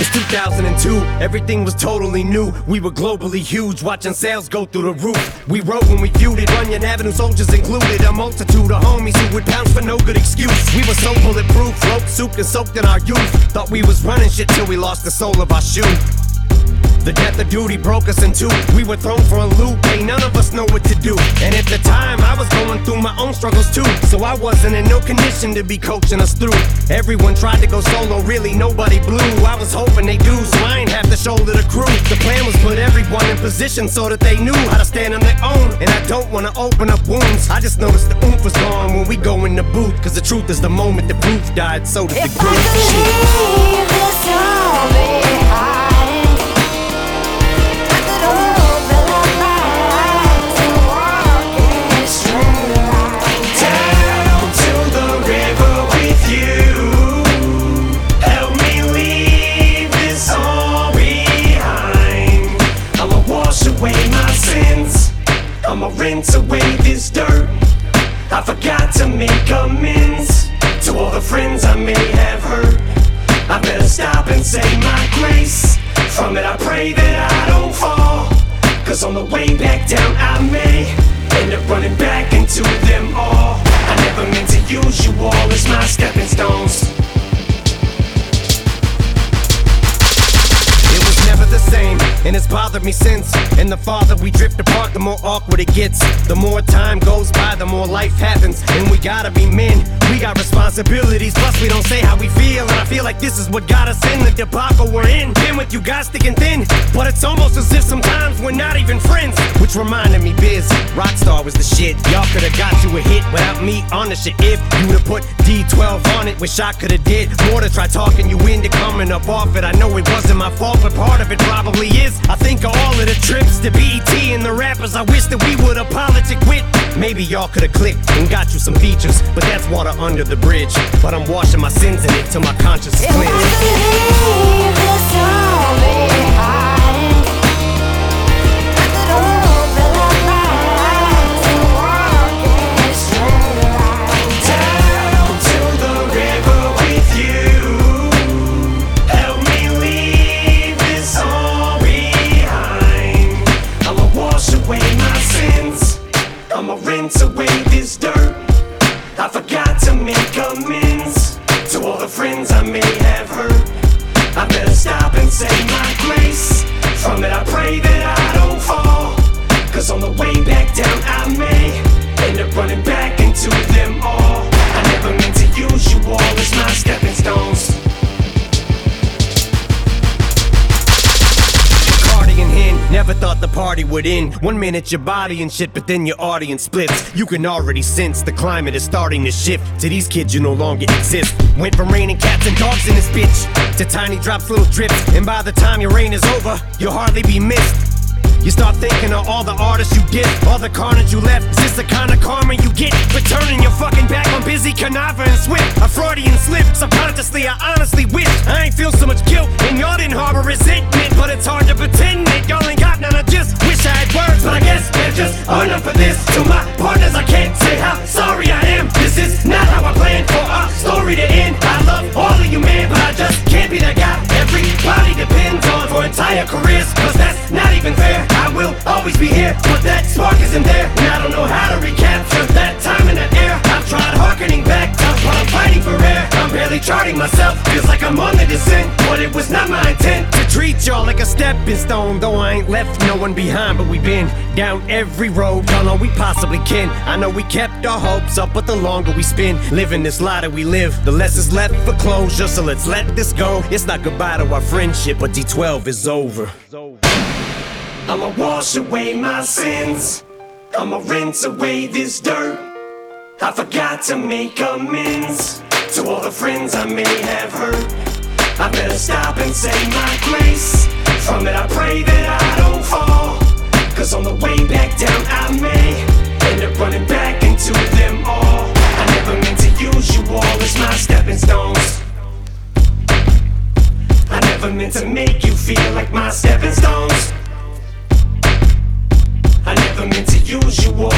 It's 2002, everything was totally new. We were globally huge, watching sales go through the roof. We wrote when we feuded, Runyon Avenue soldiers included. A multitude of homies who would pounce for no good excuse. We were so bulletproof, float souped and soaked in our youth. Thought we was running shit till we lost the sole of our shoe. The death of duty broke us in two. We were thrown for a loop, ain't none of us know what to do. And at the time, I was going through my own struggles too. So I wasn't in no condition to be coaching us through. Everyone tried to go solo, really nobody blew. I was hoping they do, so I ain't have to shoulder the crew. The plan was put everyone in position so that they knew how to stand on their own. And I don't wanna open up wounds. I just noticed the oomph was gone when we go in the booth. Cause the truth is the moment the Proof died, so did the If I could leave this forgot to make amends to all the friends I may have hurt. I better stop and say my grace. From it, I pray that I don't fall. Cause on the way back down, I may end up running back into them all. I never meant to use you all as my stepping stones. Bothered me since. And the farther we drift apart, the more awkward it gets. The more time goes by, the more life happens. And we gotta be men, we got responsibilities. Plus, we don't say how we feel. And I feel like this is what got us in the debacle we're in. Been with you guys thick and thin, but it's almost as if sometimes we're not even friends. Which reminded me, Biz, Rockstar was the shit. Y'all could've got you a hit without me on the shit. If you would've put D12 on it, wish I could've did more to try talking you into coming up off it. I know it wasn't my fault, but part of it probably is. I think of all of the trips to BET and the rappers I wish that we would've politic with. Maybe y'all could've clicked and got you some features, but that's water under the bridge. But I'm washing my sins in it till my conscience is cleansed. I'ma rinse away this dirt. I forgot to make amends to all the friends I may have hurt. I better stop and say my grace. From it, I pray that I don't fall. Cause on the way back down, I may end up running back into them all. Party end. One minute your body and shit, but then your audience splits. You can already sense the climate is starting to shift. To these kids, you no longer exist. Went from raining cats and dogs in this bitch to tiny drops, little drips. And by the time your reign is over, you'll hardly be missed. You start thinking of all the artists you did, all the carnage you left. Is this the kind of karma you get for turning your fucking back on Bizzy Kuniva and Swift? A Freudian slip. Subconsciously, I honestly wish I ain't feel so much guilt, and y'all didn't harbor resentment. But it's hard to pretend on for like a stepping stone. Though I ain't left no one behind, but we've been down every road, y'all know we possibly can. I know we kept our hopes up, but the longer we spend living this lie that we live, the less is left for closure. So let's let this go. It's not goodbye to our friendship, but D12 is over. I'ma wash away my sins. I'ma rinse away this dirt. I forgot to make amends to all the friends I may have hurt. I better stop and say my grace. Stepping stones. I never meant to make you feel like my stepping stones. I never meant to use you all